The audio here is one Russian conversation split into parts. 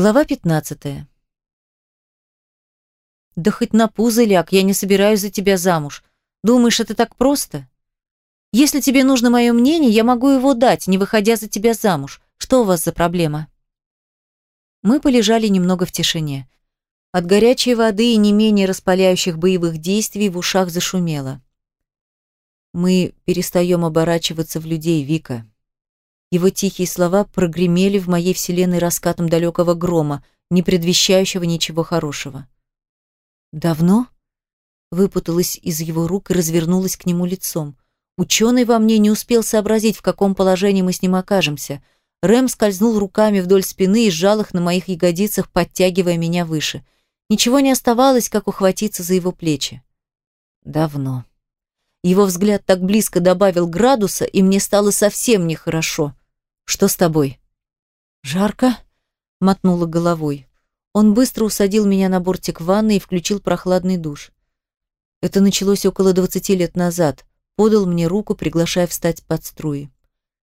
Глава 15. Да хоть на пузо ляг, я не собираюсь за тебя замуж. Думаешь, это так просто? Если тебе нужно мое мнение, я могу его дать, не выходя за тебя замуж. Что у вас за проблема? Мы полежали немного в тишине. От горячей воды и не менее распаляющих боевых действий в ушах зашумело. Мы перестаем оборачиваться в людей, Вика. Его тихие слова прогремели в моей вселенной раскатом далекого грома, не предвещающего ничего хорошего. «Давно?» Выпуталась из его рук и развернулась к нему лицом. Ученый во мне не успел сообразить, в каком положении мы с ним окажемся. Рэм скользнул руками вдоль спины и сжал их на моих ягодицах, подтягивая меня выше. Ничего не оставалось, как ухватиться за его плечи. «Давно». Его взгляд так близко добавил градуса, и мне стало совсем нехорошо. «Что с тобой?» «Жарко?» — мотнула головой. Он быстро усадил меня на бортик ванны и включил прохладный душ. Это началось около двадцати лет назад. Подал мне руку, приглашая встать под струи.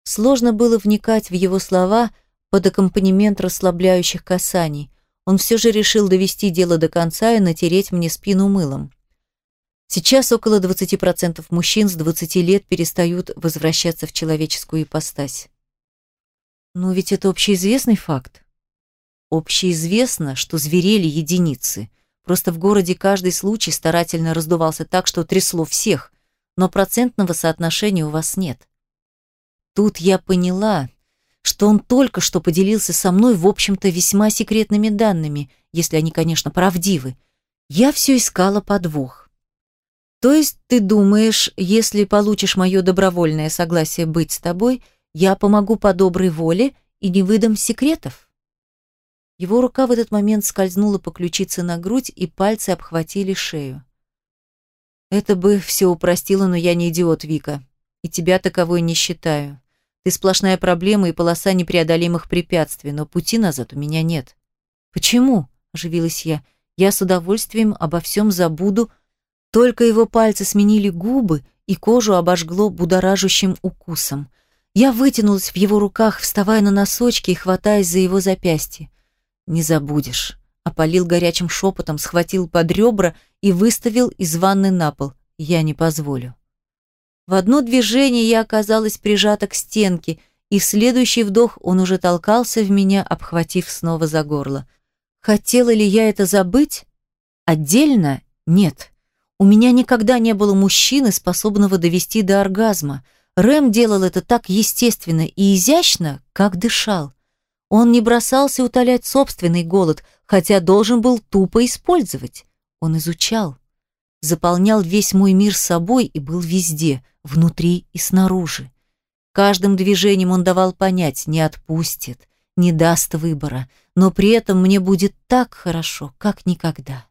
Сложно было вникать в его слова под аккомпанемент расслабляющих касаний. Он все же решил довести дело до конца и натереть мне спину мылом. Сейчас около 20% мужчин с 20 лет перестают возвращаться в человеческую ипостась. Но ведь это общеизвестный факт. Общеизвестно, что зверели единицы. Просто в городе каждый случай старательно раздувался так, что трясло всех, но процентного соотношения у вас нет. Тут я поняла, что он только что поделился со мной, в общем-то, весьма секретными данными, если они, конечно, правдивы. Я все искала подвох. То есть ты думаешь, если получишь мое добровольное согласие быть с тобой, я помогу по доброй воле и не выдам секретов? Его рука в этот момент скользнула по ключице на грудь, и пальцы обхватили шею. Это бы все упростило, но я не идиот, Вика. И тебя таковой не считаю. Ты сплошная проблема и полоса непреодолимых препятствий, но пути назад у меня нет. Почему? Оживилась я. Я с удовольствием обо всем забуду, только его пальцы сменили губы, и кожу обожгло будоражащим укусом. Я вытянулась в его руках, вставая на носочки и хватаясь за его запястье. «Не забудешь», — опалил горячим шепотом, схватил под ребра и выставил из ванны на пол. «Я не позволю». В одно движение я оказалась прижата к стенке, и в следующий вдох он уже толкался в меня, обхватив снова за горло. Хотела ли я это забыть? Отдельно? Нет. У меня никогда не было мужчины, способного довести до оргазма. Рэм делал это так естественно и изящно, как дышал. Он не бросался утолять собственный голод, хотя должен был тупо использовать. Он изучал, заполнял весь мой мир собой и был везде, внутри и снаружи. Каждым движением он давал понять, не отпустит, не даст выбора, но при этом мне будет так хорошо, как никогда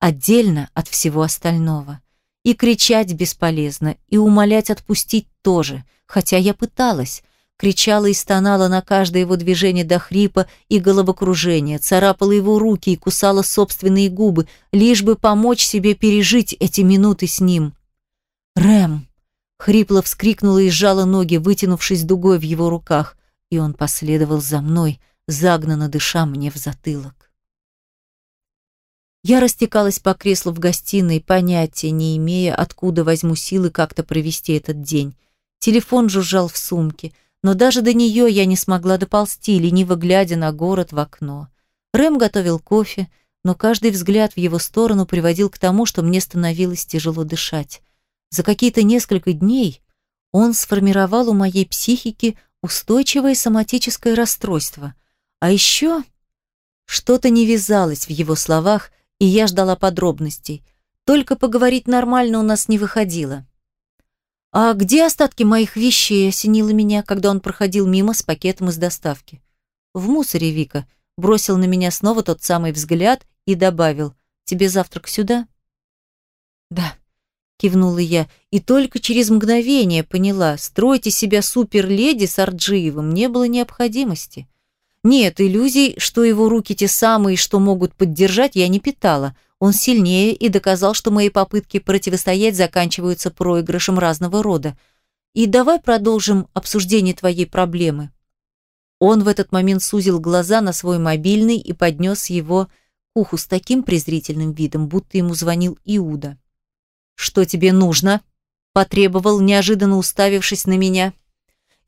отдельно от всего остального. И кричать бесполезно, и умолять отпустить тоже, хотя я пыталась. Кричала и стонала на каждое его движение до хрипа и головокружения, царапала его руки и кусала собственные губы, лишь бы помочь себе пережить эти минуты с ним. «Рэм!» — хрипло вскрикнула и сжала ноги, вытянувшись дугой в его руках, и он последовал за мной, загнанно дыша мне в затылок. Я растекалась по креслу в гостиной, понятия не имея, откуда возьму силы как-то провести этот день. Телефон жужжал в сумке, но даже до нее я не смогла доползти, лениво глядя на город в окно. Рэм готовил кофе, но каждый взгляд в его сторону приводил к тому, что мне становилось тяжело дышать. За какие-то несколько дней он сформировал у моей психики устойчивое соматическое расстройство. А еще что-то не вязалось в его словах, и я ждала подробностей. Только поговорить нормально у нас не выходило. «А где остатки моих вещей?» – осенило меня, когда он проходил мимо с пакетом из доставки. «В мусоре, Вика», – бросил на меня снова тот самый взгляд и добавил, «Тебе завтрак сюда?» «Да», – кивнула я, и только через мгновение поняла, строить из себя суперледи с Арджиевым не было необходимости. Нет, иллюзий, что его руки те самые, что могут поддержать, я не питала. Он сильнее и доказал, что мои попытки противостоять заканчиваются проигрышем разного рода. И давай продолжим обсуждение твоей проблемы. Он в этот момент сузил глаза на свой мобильный и поднес его к уху с таким презрительным видом, будто ему звонил Иуда. «Что тебе нужно?» – потребовал, неожиданно уставившись на меня.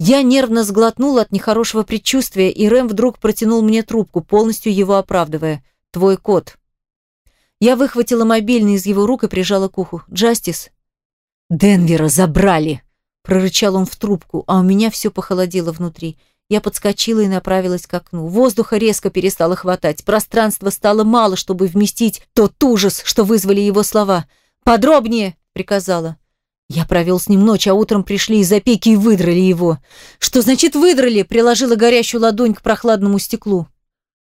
Я нервно сглотнула от нехорошего предчувствия, и Рэм вдруг протянул мне трубку, полностью его оправдывая. «Твой код». Я выхватила мобильный из его рук и прижала к уху. «Джастис?» «Денвера забрали!» Прорычал он в трубку, а у меня все похолодело внутри. Я подскочила и направилась к окну. Воздуха резко перестало хватать. Пространства стало мало, чтобы вместить тот ужас, что вызвали его слова. «Подробнее!» — приказала. Я провел с ним ночь, а утром пришли из опеки и выдрали его. Что значит выдрали? Приложила горящую ладонь к прохладному стеклу.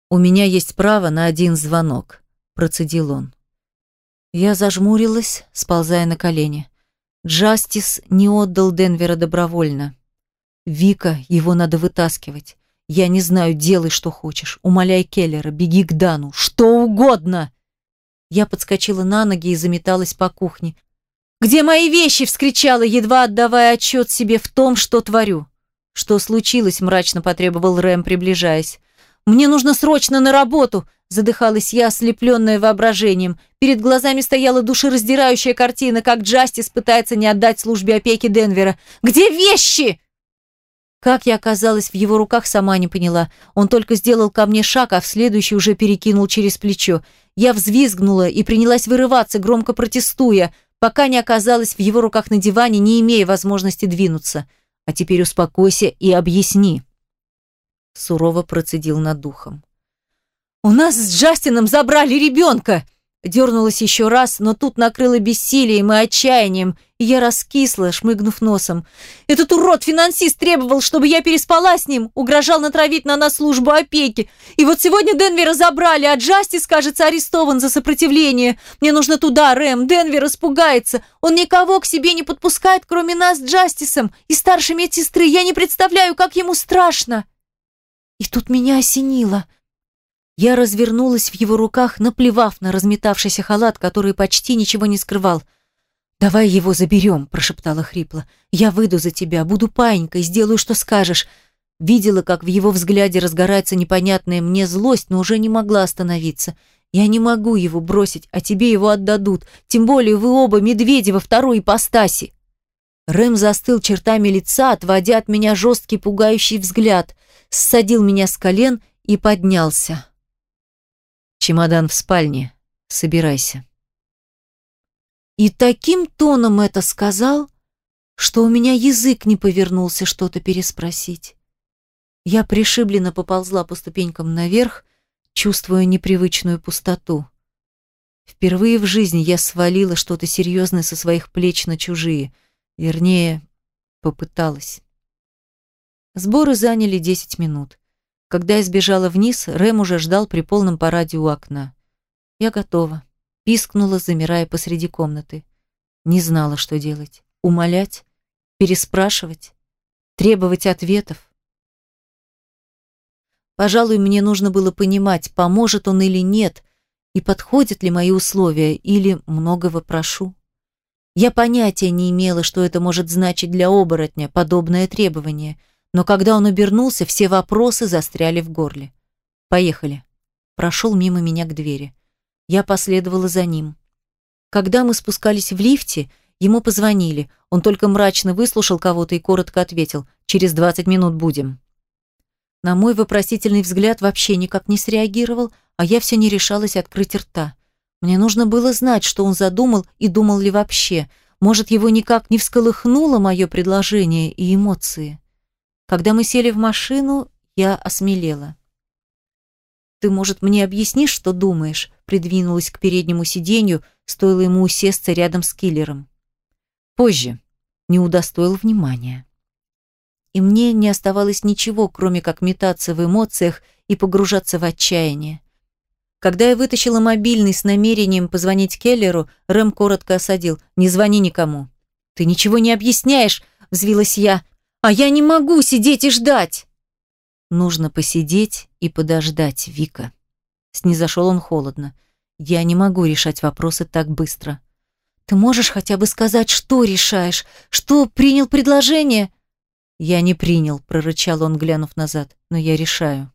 У меня есть право на один звонок, процедил он. Я зажмурилась, сползая на колени. Джастис не отдал Денвера добровольно. Вика, его надо вытаскивать. Я не знаю, делай, что хочешь. Умоляй Келлера, беги к Дану, что угодно. Я подскочила на ноги и заметалась по кухне. «Где мои вещи?» – вскричала, едва отдавая отчет себе в том, что творю. «Что случилось?» – мрачно потребовал Рэм, приближаясь. «Мне нужно срочно на работу!» – задыхалась я, ослепленная воображением. Перед глазами стояла душераздирающая картина, как Джастис пытается не отдать службе опеки Денвера. «Где вещи?» Как я оказалась в его руках, сама не поняла. Он только сделал ко мне шаг, а в следующий уже перекинул через плечо. Я взвизгнула и принялась вырываться, громко протестуя – пока не оказалась в его руках на диване, не имея возможности двинуться. А теперь успокойся и объясни. Сурово процедил над духом. «У нас с Джастином забрали ребенка!» Дернулась еще раз, но тут накрыло бессилием и отчаянием, и я раскисла, шмыгнув носом. Этот урод-финансист требовал, чтобы я переспала с ним, угрожал натравить на нас службу опеки. И вот сегодня Денвера забрали, а Джастис, кажется, арестован за сопротивление. Мне нужно туда, Рэм. Денвер испугается. Он никого к себе не подпускает, кроме нас с Джастисом и старшей медсестры. Я не представляю, как ему страшно. И тут меня осенило – я развернулась в его руках, наплевав на разметавшийся халат, который почти ничего не скрывал. «Давай его заберем», – прошептала хрипло. «Я выйду за тебя, буду паинькой, сделаю, что скажешь». Видела, как в его взгляде разгорается непонятная мне злость, но уже не могла остановиться. «Я не могу его бросить, а тебе его отдадут, тем более вы оба медведи во второй ипостаси». Рэм застыл чертами лица, отводя от меня жесткий пугающий взгляд, ссадил меня с колен и поднялся. Чемодан в спальне. Собирайся. И таким тоном это сказал, что у меня язык не повернулся что-то переспросить. Я пришибленно поползла по ступенькам наверх, чувствуя непривычную пустоту. Впервые в жизни я свалила что-то серьезное со своих плеч на чужие. Вернее, попыталась. Сборы заняли десять минут. Когда я сбежала вниз, Рэм уже ждал при полном параде у окна. Я готова. Пискнула, замирая посреди комнаты. Не знала, что делать. Умолять? Переспрашивать? Требовать ответов? Пожалуй, мне нужно было понимать, поможет он или нет, и подходят ли мои условия, или многого прошу. Я понятия не имела, что это может значить для оборотня, подобное требование – но когда он обернулся, все вопросы застряли в горле. «Поехали». Прошел мимо меня к двери. Я последовала за ним. Когда мы спускались в лифте, ему позвонили. Он только мрачно выслушал кого-то и коротко ответил «Через 20 минут будем». На мой вопросительный взгляд вообще никак не среагировал, а я все не решалась открыть рта. Мне нужно было знать, что он задумал и думал ли вообще. Может, его никак не всколыхнуло мое предложение и эмоции. Когда мы сели в машину, я осмелела. «Ты, может, мне объяснишь, что думаешь?» придвинулась к переднему сиденью, стоило ему усесться рядом с киллером. «Позже», не удостоил внимания. И мне не оставалось ничего, кроме как метаться в эмоциях и погружаться в отчаяние. Когда я вытащила мобильный с намерением позвонить Келлеру, Рэм коротко осадил. «Не звони никому». «Ты ничего не объясняешь!» – взвилась я. А я не могу сидеть и ждать. Нужно посидеть и подождать, Вика. Снизошел он холодно. Я не могу решать вопросы так быстро. Ты можешь хотя бы сказать, что решаешь? Что принял предложение? «Я не принял», — прорычал он, глянув назад, — «но я решаю».